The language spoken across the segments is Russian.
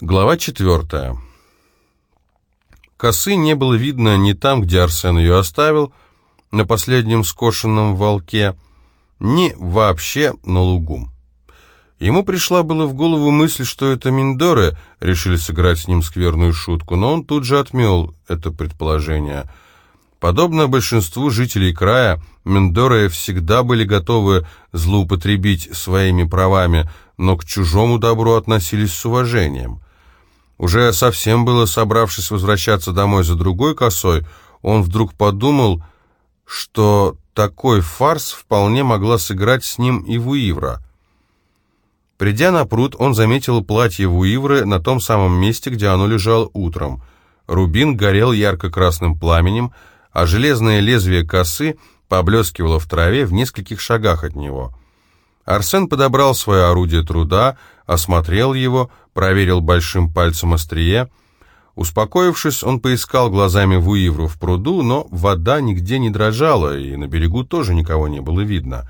Глава четвертая. Косы не было видно ни там, где Арсен ее оставил, на последнем скошенном волке, ни вообще на лугу. Ему пришла было в голову мысль, что это Миндоры решили сыграть с ним скверную шутку, но он тут же отмел это предположение. Подобно большинству жителей края, Миндоры всегда были готовы злоупотребить своими правами, но к чужому добру относились с уважением. Уже совсем было собравшись возвращаться домой за другой косой, он вдруг подумал, что такой фарс вполне могла сыграть с ним и Вуивра. Придя на пруд, он заметил платье Вуивры на том самом месте, где оно лежало утром. Рубин горел ярко-красным пламенем, а железное лезвие косы поблескивало в траве в нескольких шагах от него. Арсен подобрал свое орудие труда, осмотрел его, проверил большим пальцем острие. Успокоившись, он поискал глазами Вуивру в пруду, но вода нигде не дрожала, и на берегу тоже никого не было видно.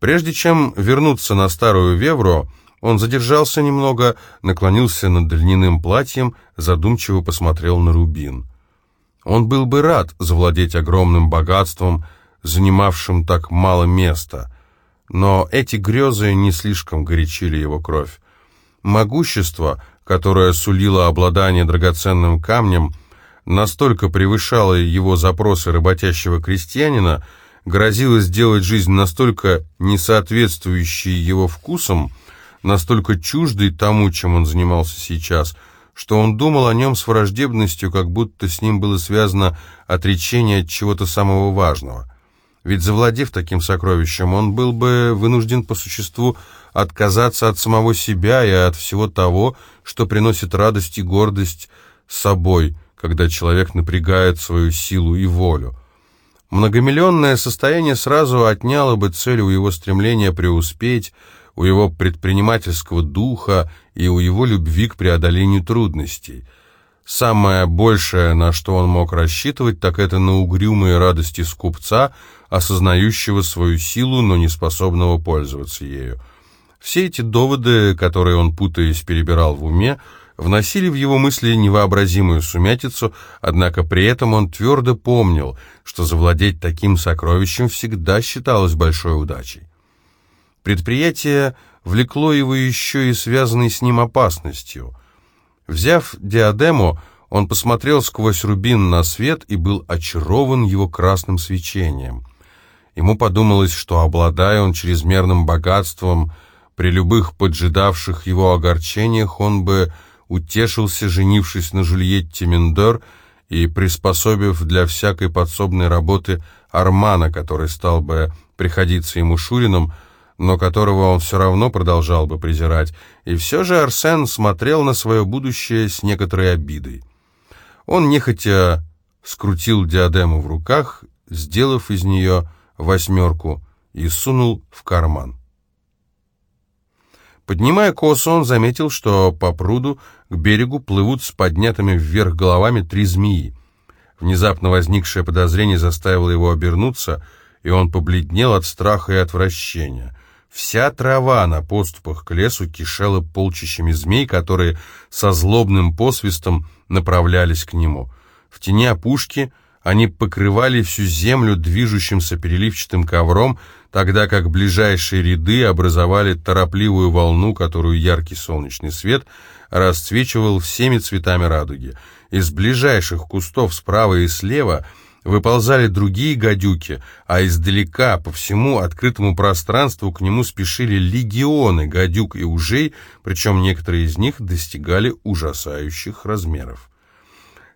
Прежде чем вернуться на старую Вевру, он задержался немного, наклонился над льняным платьем, задумчиво посмотрел на Рубин. Он был бы рад завладеть огромным богатством, занимавшим так мало места, но эти грезы не слишком горячили его кровь. Могущество, которое сулило обладание драгоценным камнем, настолько превышало его запросы работящего крестьянина, грозило сделать жизнь настолько несоответствующей его вкусам, настолько чуждой тому, чем он занимался сейчас, что он думал о нем с враждебностью, как будто с ним было связано отречение от чего-то самого важного. Ведь завладев таким сокровищем, он был бы вынужден по существу отказаться от самого себя и от всего того, что приносит радость и гордость собой, когда человек напрягает свою силу и волю. Многомиллионное состояние сразу отняло бы цель у его стремления преуспеть, у его предпринимательского духа и у его любви к преодолению трудностей. Самое большее, на что он мог рассчитывать, так это на угрюмые радости скупца, осознающего свою силу, но не способного пользоваться ею. Все эти доводы, которые он, путаясь, перебирал в уме, вносили в его мысли невообразимую сумятицу, однако при этом он твердо помнил, что завладеть таким сокровищем всегда считалось большой удачей. Предприятие влекло его еще и связанной с ним опасностью. Взяв диадему, он посмотрел сквозь рубин на свет и был очарован его красным свечением. Ему подумалось, что, обладая он чрезмерным богатством, при любых поджидавших его огорчениях он бы утешился, женившись на Жюльетте Миндор и приспособив для всякой подсобной работы Армана, который стал бы приходиться ему Шурином, но которого он все равно продолжал бы презирать, и все же Арсен смотрел на свое будущее с некоторой обидой. Он нехотя скрутил диадему в руках, сделав из нее восьмерку, и сунул в карман. Поднимая косу, он заметил, что по пруду к берегу плывут с поднятыми вверх головами три змеи. Внезапно возникшее подозрение заставило его обернуться, и он побледнел от страха и отвращения. Вся трава на подступах к лесу кишела полчищами змей, которые со злобным посвистом направлялись к нему. В тени опушки они покрывали всю землю движущимся переливчатым ковром, тогда как ближайшие ряды образовали торопливую волну, которую яркий солнечный свет расцвечивал всеми цветами радуги. Из ближайших кустов справа и слева выползали другие гадюки, а издалека по всему открытому пространству к нему спешили легионы гадюк и ужей, причем некоторые из них достигали ужасающих размеров.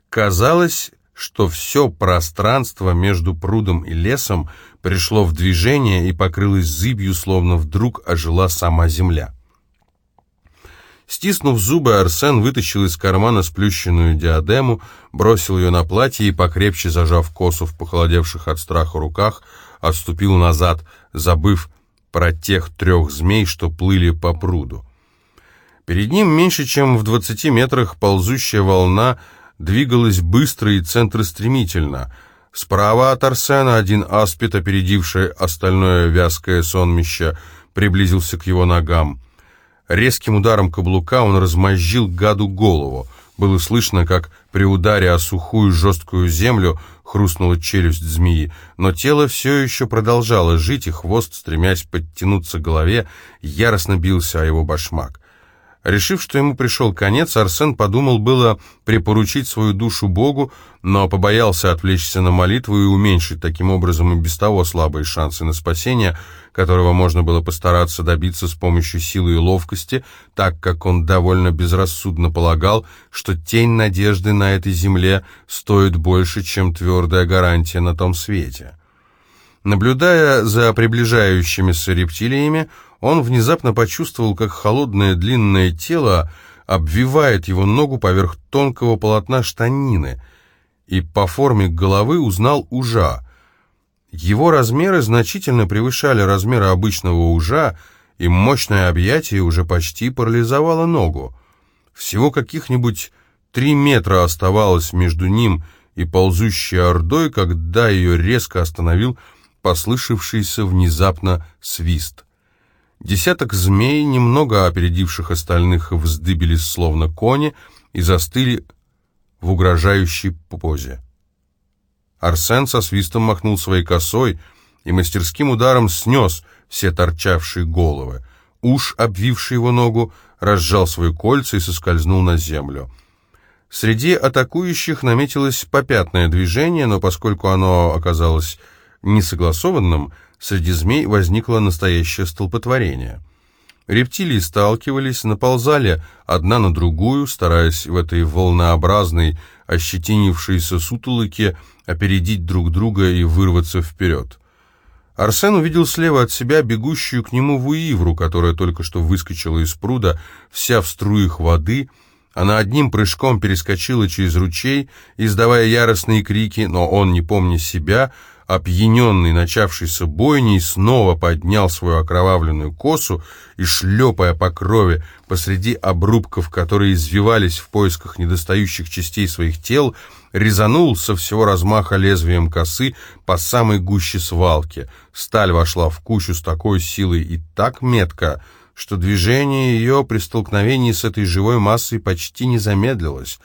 Казалось, что все пространство между прудом и лесом пришло в движение и покрылось зыбью, словно вдруг ожила сама земля. Стиснув зубы, Арсен вытащил из кармана сплющенную диадему, бросил ее на платье и, покрепче зажав косу в похолодевших от страха руках, отступил назад, забыв про тех трех змей, что плыли по пруду. Перед ним меньше чем в двадцати метрах ползущая волна двигалась быстро и центростремительно. Справа от Арсена один аспид, опередивший остальное вязкое сонмище, приблизился к его ногам. Резким ударом каблука он размозжил гаду голову. Было слышно, как при ударе о сухую жесткую землю хрустнула челюсть змеи, но тело все еще продолжало жить, и хвост, стремясь подтянуться к голове, яростно бился о его башмак. Решив, что ему пришел конец, Арсен подумал было припоручить свою душу Богу, но побоялся отвлечься на молитву и уменьшить таким образом и без того слабые шансы на спасение, которого можно было постараться добиться с помощью силы и ловкости, так как он довольно безрассудно полагал, что тень надежды на этой земле стоит больше, чем твердая гарантия на том свете. Наблюдая за приближающимися рептилиями, он внезапно почувствовал, как холодное длинное тело обвивает его ногу поверх тонкого полотна штанины, и по форме головы узнал ужа. Его размеры значительно превышали размеры обычного ужа, и мощное объятие уже почти парализовало ногу. Всего каких-нибудь три метра оставалось между ним и ползущей ордой, когда ее резко остановил послышавшийся внезапно свист. Десяток змей, немного опередивших остальных, вздыбились словно кони и застыли в угрожающей позе. Арсен со свистом махнул своей косой и мастерским ударом снес все торчавшие головы. Уж, обвивший его ногу, разжал свои кольца и соскользнул на землю. Среди атакующих наметилось попятное движение, но поскольку оно оказалось несогласованным, среди змей возникло настоящее столпотворение. Рептилии сталкивались, наползали одна на другую, стараясь в этой волнообразной, ощетинившейся сутолоке опередить друг друга и вырваться вперед. Арсен увидел слева от себя бегущую к нему Вуивру, которая только что выскочила из пруда, вся в струях воды. Она одним прыжком перескочила через ручей, издавая яростные крики, но он, не помня себя, опьяненный начавшейся бойней, снова поднял свою окровавленную косу и, шлепая по крови посреди обрубков, которые извивались в поисках недостающих частей своих тел, резанул со всего размаха лезвием косы по самой гуще свалки. Сталь вошла в кучу с такой силой и так метко, что движение ее при столкновении с этой живой массой почти не замедлилось.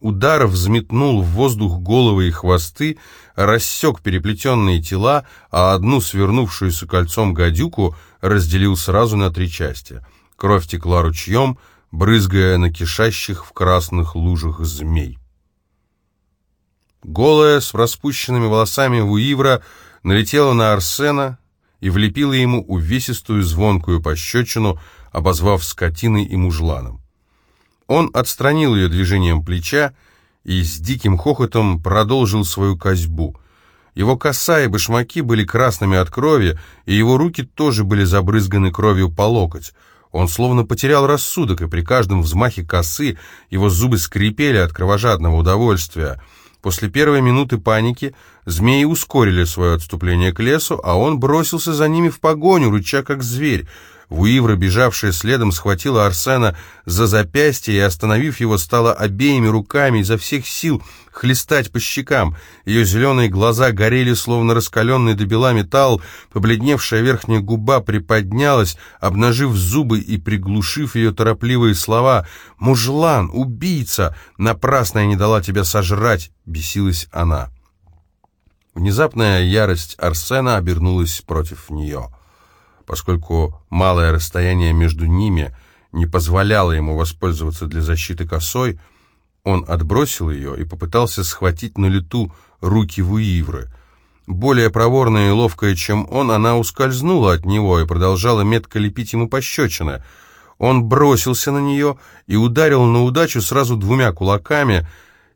Удар взметнул в воздух головы и хвосты, рассек переплетенные тела, а одну свернувшуюся кольцом гадюку разделил сразу на три части. Кровь текла ручьем, брызгая на кишащих в красных лужах змей. Голая, с распущенными волосами Вуивра, налетела на Арсена и влепила ему увесистую звонкую пощечину, обозвав скотиной и мужланом. Он отстранил ее движением плеча и с диким хохотом продолжил свою козьбу. Его коса и башмаки были красными от крови, и его руки тоже были забрызганы кровью по локоть. Он словно потерял рассудок, и при каждом взмахе косы его зубы скрипели от кровожадного удовольствия. После первой минуты паники змеи ускорили свое отступление к лесу, а он бросился за ними в погоню, рыча как зверь. Вуивра, бежавшая следом, схватила Арсена за запястье и, остановив его, стала обеими руками изо всех сил хлестать по щекам. Ее зеленые глаза горели, словно раскаленный до бела металл, побледневшая верхняя губа приподнялась, обнажив зубы и приглушив ее торопливые слова. «Мужлан! Убийца! Напрасно я не дала тебя сожрать!» — бесилась она. Внезапная ярость Арсена обернулась против нее поскольку малое расстояние между ними не позволяло ему воспользоваться для защиты косой, он отбросил ее и попытался схватить на лету руки Вуивры. Более проворная и ловкая, чем он, она ускользнула от него и продолжала метко лепить ему пощечины. Он бросился на нее и ударил на удачу сразу двумя кулаками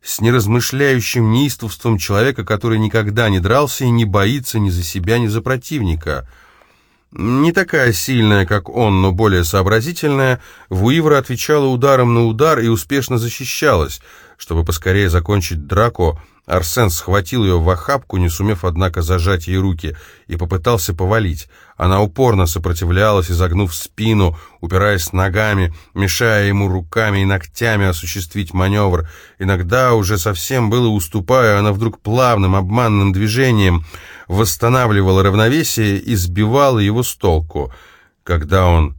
с неразмышляющим неистовством человека, который никогда не дрался и не боится ни за себя, ни за противника — не такая сильная, как он, но более сообразительная, Вуивра отвечала ударом на удар и успешно защищалась. Чтобы поскорее закончить драку, Арсен схватил ее в охапку, не сумев, однако, зажать ей руки, и попытался повалить. Она упорно сопротивлялась, изогнув спину, упираясь ногами, мешая ему руками и ногтями осуществить маневр. Иногда, уже совсем было уступая, она вдруг плавным, обманным движением восстанавливала равновесие и сбивала его с толку. Когда он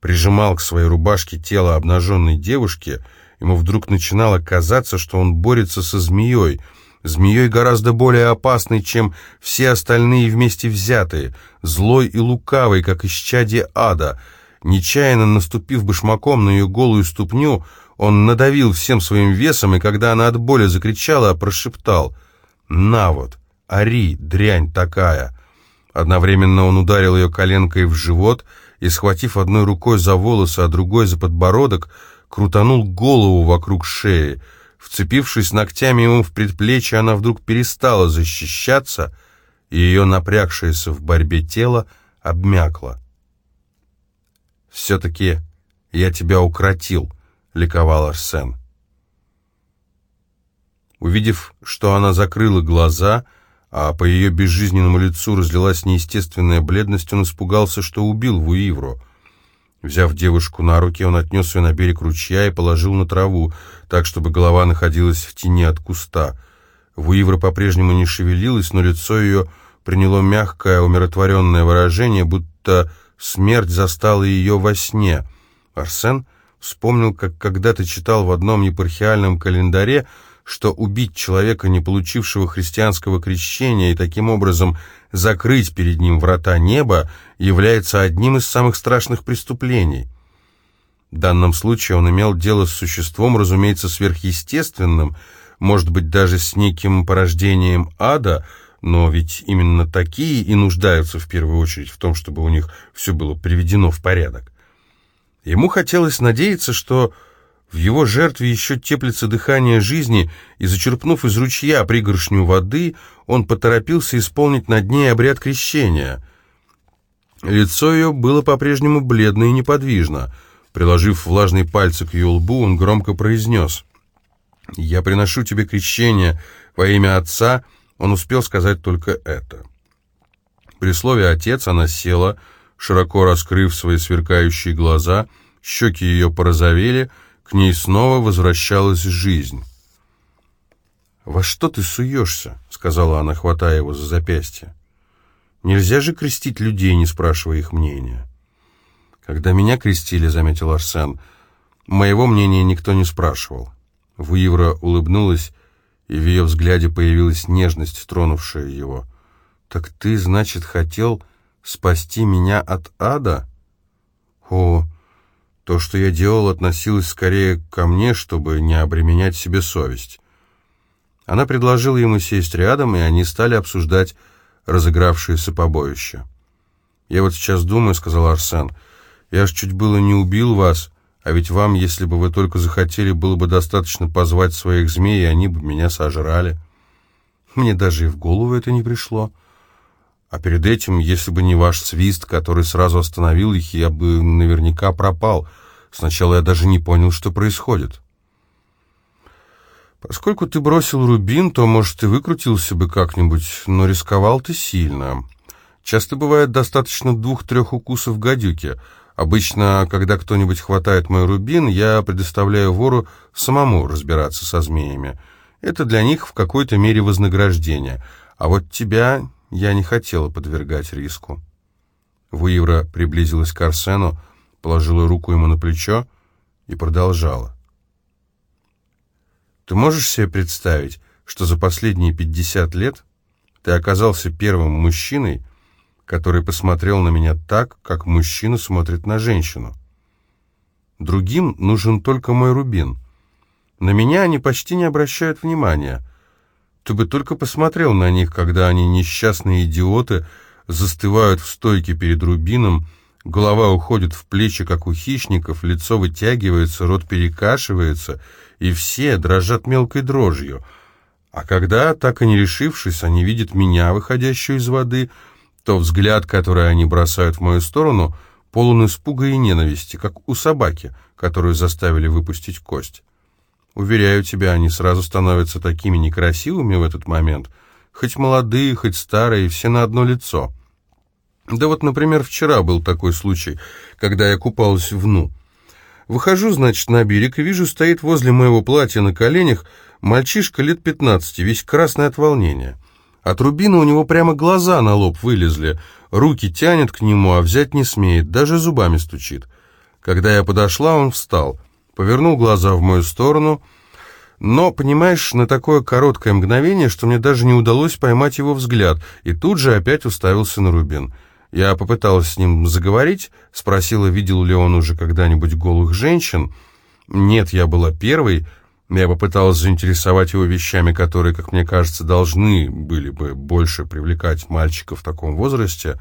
прижимал к своей рубашке тело обнаженной девушки, ему вдруг начинало казаться, что он борется со змеей, змеей гораздо более опасной, чем все остальные вместе взятые, злой и лукавой, как исчадие ада. Нечаянно наступив башмаком на ее голую ступню, он надавил всем своим весом, и когда она от боли закричала, прошептал «На вот, ори, дрянь такая!» Одновременно он ударил ее коленкой в живот и, схватив одной рукой за волосы, а другой за подбородок, крутанул голову вокруг шеи. Вцепившись ногтями ему в предплечье, она вдруг перестала защищаться, и ее напрягшееся в борьбе тело обмякло. «Все-таки я тебя укротил», — ликовал Арсен. Увидев, что она закрыла глаза, — а по ее безжизненному лицу разлилась неестественная бледность, он испугался, что убил Вуивру. Взяв девушку на руки, он отнес ее на берег ручья и положил на траву, так, чтобы голова находилась в тени от куста. Вуивра по-прежнему не шевелилась, но лицо ее приняло мягкое, умиротворенное выражение, будто смерть застала ее во сне. Арсен вспомнил, как когда-то читал в одном епархиальном календаре, что убить человека, не получившего христианского крещения, и таким образом закрыть перед ним врата неба, является одним из самых страшных преступлений. В данном случае он имел дело с существом, разумеется, сверхъестественным, может быть, даже с неким порождением ада, но ведь именно такие и нуждаются в первую очередь в том, чтобы у них все было приведено в порядок. Ему хотелось надеяться, что в его жертве еще теплится дыхание жизни, и, зачерпнув из ручья пригоршню воды, он поторопился исполнить над ней обряд крещения. Лицо ее было по-прежнему бледно и неподвижно. Приложив влажные пальцы к ее лбу, он громко произнес «Я приношу тебе крещение во имя Отца», он успел сказать только это. При слове «отец» она села, широко раскрыв свои сверкающие глаза, щеки ее порозовели — к ней снова возвращалась жизнь. «Во что ты суешься?» — сказала она, хватая его за запястье. «Нельзя же крестить людей, не спрашивая их мнения». «Когда меня крестили», — заметил Арсен, — «моего мнения никто не спрашивал». Вуивра улыбнулась, и в ее взгляде появилась нежность, тронувшая его. «Так ты, значит, хотел спасти меня от ада?» «О, то, что я делал, относилось скорее ко мне, чтобы не обременять себе совесть. Она предложила ему сесть рядом, и они стали обсуждать разыгравшееся побоище. «Я вот сейчас думаю», — сказал Арсен, — «я ж чуть было не убил вас, а ведь вам, если бы вы только захотели, было бы достаточно позвать своих змей, и они бы меня сожрали. Мне даже и в голову это не пришло». А перед этим, если бы не ваш свист, который сразу остановил их, я бы наверняка пропал. Сначала я даже не понял, что происходит. Поскольку ты бросил рубин, то, может, и выкрутился бы как-нибудь, но рисковал ты сильно. Часто бывает достаточно двух-трех укусов гадюки. Обычно, когда кто-нибудь хватает мой рубин, я предоставляю вору самому разбираться со змеями. Это для них в какой-то мере вознаграждение. А вот тебя я не хотела подвергать риску. Вуивра приблизилась к Арсену, положила руку ему на плечо и продолжала. «Ты можешь себе представить, что за последние пятьдесят лет ты оказался первым мужчиной, который посмотрел на меня так, как мужчина смотрит на женщину? Другим нужен только мой рубин. На меня они почти не обращают внимания». Ты бы только посмотрел на них, когда они, несчастные идиоты, застывают в стойке перед рубином, голова уходит в плечи, как у хищников, лицо вытягивается, рот перекашивается, и все дрожат мелкой дрожью. А когда, так и не решившись, они видят меня, выходящую из воды, то взгляд, который они бросают в мою сторону, полон испуга и ненависти, как у собаки, которую заставили выпустить кость. Уверяю тебя, они сразу становятся такими некрасивыми в этот момент. Хоть молодые, хоть старые, все на одно лицо. Да вот, например, вчера был такой случай, когда я купалась в Ну. Выхожу, значит, на берег и вижу, стоит возле моего платья на коленях мальчишка лет пятнадцати, весь красный от волнения. От рубина у него прямо глаза на лоб вылезли, руки тянет к нему, а взять не смеет, даже зубами стучит. Когда я подошла, он встал, повернул глаза в мою сторону, но, понимаешь, на такое короткое мгновение, что мне даже не удалось поймать его взгляд, и тут же опять уставился на Рубин. Я попыталась с ним заговорить, спросила, видел ли он уже когда-нибудь голых женщин. Нет, я была первой, я попыталась заинтересовать его вещами, которые, как мне кажется, должны были бы больше привлекать мальчика в таком возрасте.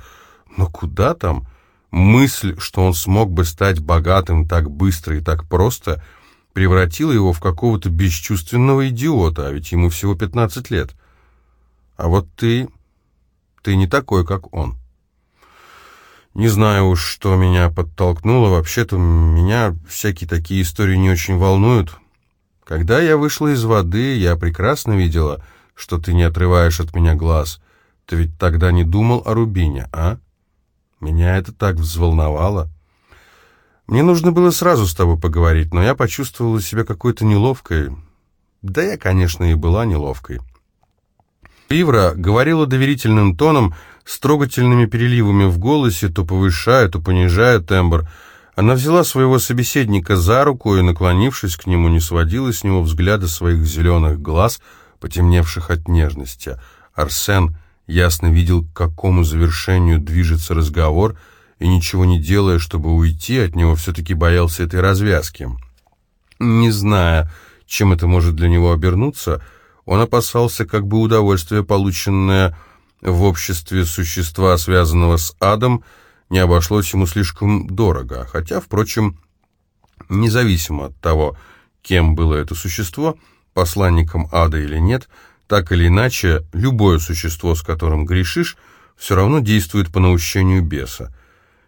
Но куда там? Мысль, что он смог бы стать богатым так быстро и так просто, превратила его в какого-то бесчувственного идиота, а ведь ему всего 15 лет. А вот ты... ты не такой, как он. Не знаю уж, что меня подтолкнуло. Вообще-то меня всякие такие истории не очень волнуют. Когда я вышла из воды, я прекрасно видела, что ты не отрываешь от меня глаз. Ты ведь тогда не думал о Рубине, а? Меня это так взволновало. Мне нужно было сразу с тобой поговорить, но я почувствовала себя какой-то неловкой. Да я, конечно, и была неловкой. Ивра говорила доверительным тоном, с трогательными переливами в голосе, то повышая, то понижая тембр, она взяла своего собеседника за руку и, наклонившись к нему, не сводила с него взгляда своих зеленых глаз, потемневших от нежности. Арсен ясно видел, к какому завершению движется разговор, и, ничего не делая, чтобы уйти от него, все-таки боялся этой развязки. Не зная, чем это может для него обернуться, он опасался, как бы удовольствие, полученное в обществе существа, связанного с адом, не обошлось ему слишком дорого, хотя, впрочем, независимо от того, кем было это существо, посланником ада или нет, так или иначе, любое существо, с которым грешишь, все равно действует по наущению беса.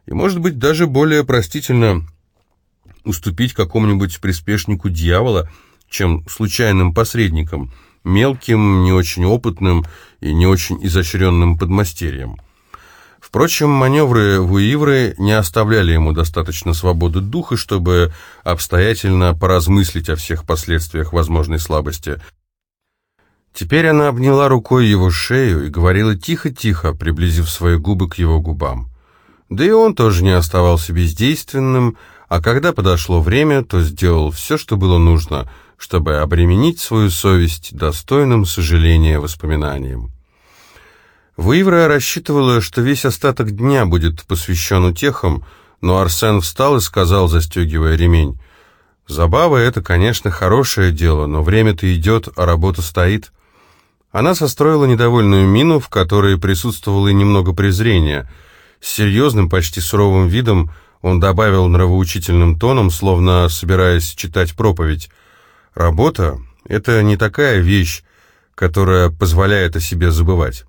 И, может быть, даже более простительно уступить какому-нибудь приспешнику дьявола, чем случайным посредникам, мелким, не очень опытным и не очень изощренным подмастерьем. Впрочем, маневры Вуивры не оставляли ему достаточно свободы духа, чтобы обстоятельно поразмыслить о всех последствиях возможной слабости. Теперь она обняла рукой его шею и говорила тихо-тихо, приблизив свои губы к его губам. Да и он тоже не оставался бездейственным, а когда подошло время, то сделал все, что было нужно, чтобы обременить свою совесть достойным сожаления воспоминанием. Вуивра рассчитывала, что весь остаток дня будет посвящен утехам, но Арсен встал и сказал, застегивая ремень, «Забава — это, конечно, хорошее дело, но время-то идет, а работа стоит». Она состроила недовольную мину, в которой присутствовало и немного презрения. С серьезным, почти суровым видом он добавил нравоучительным тоном, словно собираясь читать проповедь. «Работа — это не такая вещь, которая позволяет о себе забывать».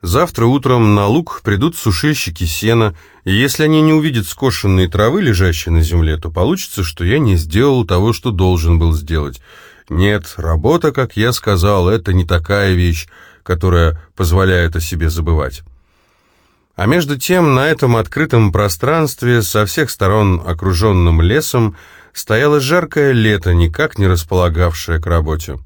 Завтра утром на луг придут сушильщики сена, и если они не увидят скошенные травы, лежащие на земле, то получится, что я не сделал того, что должен был сделать. Нет, работа, как я сказал, это не такая вещь, которая позволяет о себе забывать. А между тем на этом открытом пространстве, со всех сторон окруженным лесом, стояло жаркое лето, никак не располагавшее к работе.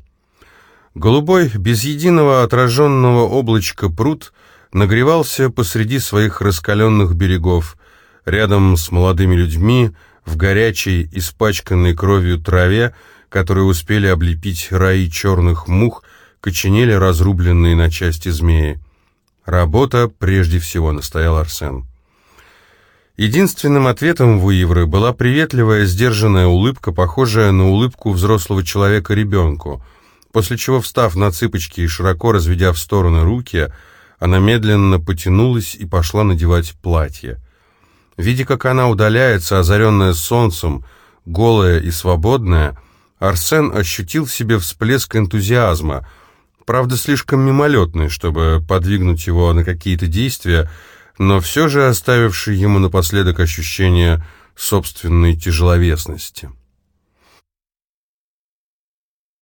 Голубой, без единого отраженного облачка пруд нагревался посреди своих раскаленных берегов, рядом с молодыми людьми, в горячей, испачканной кровью траве, которые успели облепить раи черных мух, коченели разрубленные на части змеи. Работа прежде всего, настоял Арсен. Единственным ответом Вуивры была приветливая, сдержанная улыбка, похожая на улыбку взрослого человека ребенку — после чего, встав на цыпочки и широко разведя в стороны руки, она медленно потянулась и пошла надевать платье. Видя, как она удаляется, озаренная солнцем, голая и свободная, Арсен ощутил в себе всплеск энтузиазма, правда, слишком мимолетный, чтобы подвигнуть его на какие-то действия, но все же оставивший ему напоследок ощущение собственной тяжеловесности.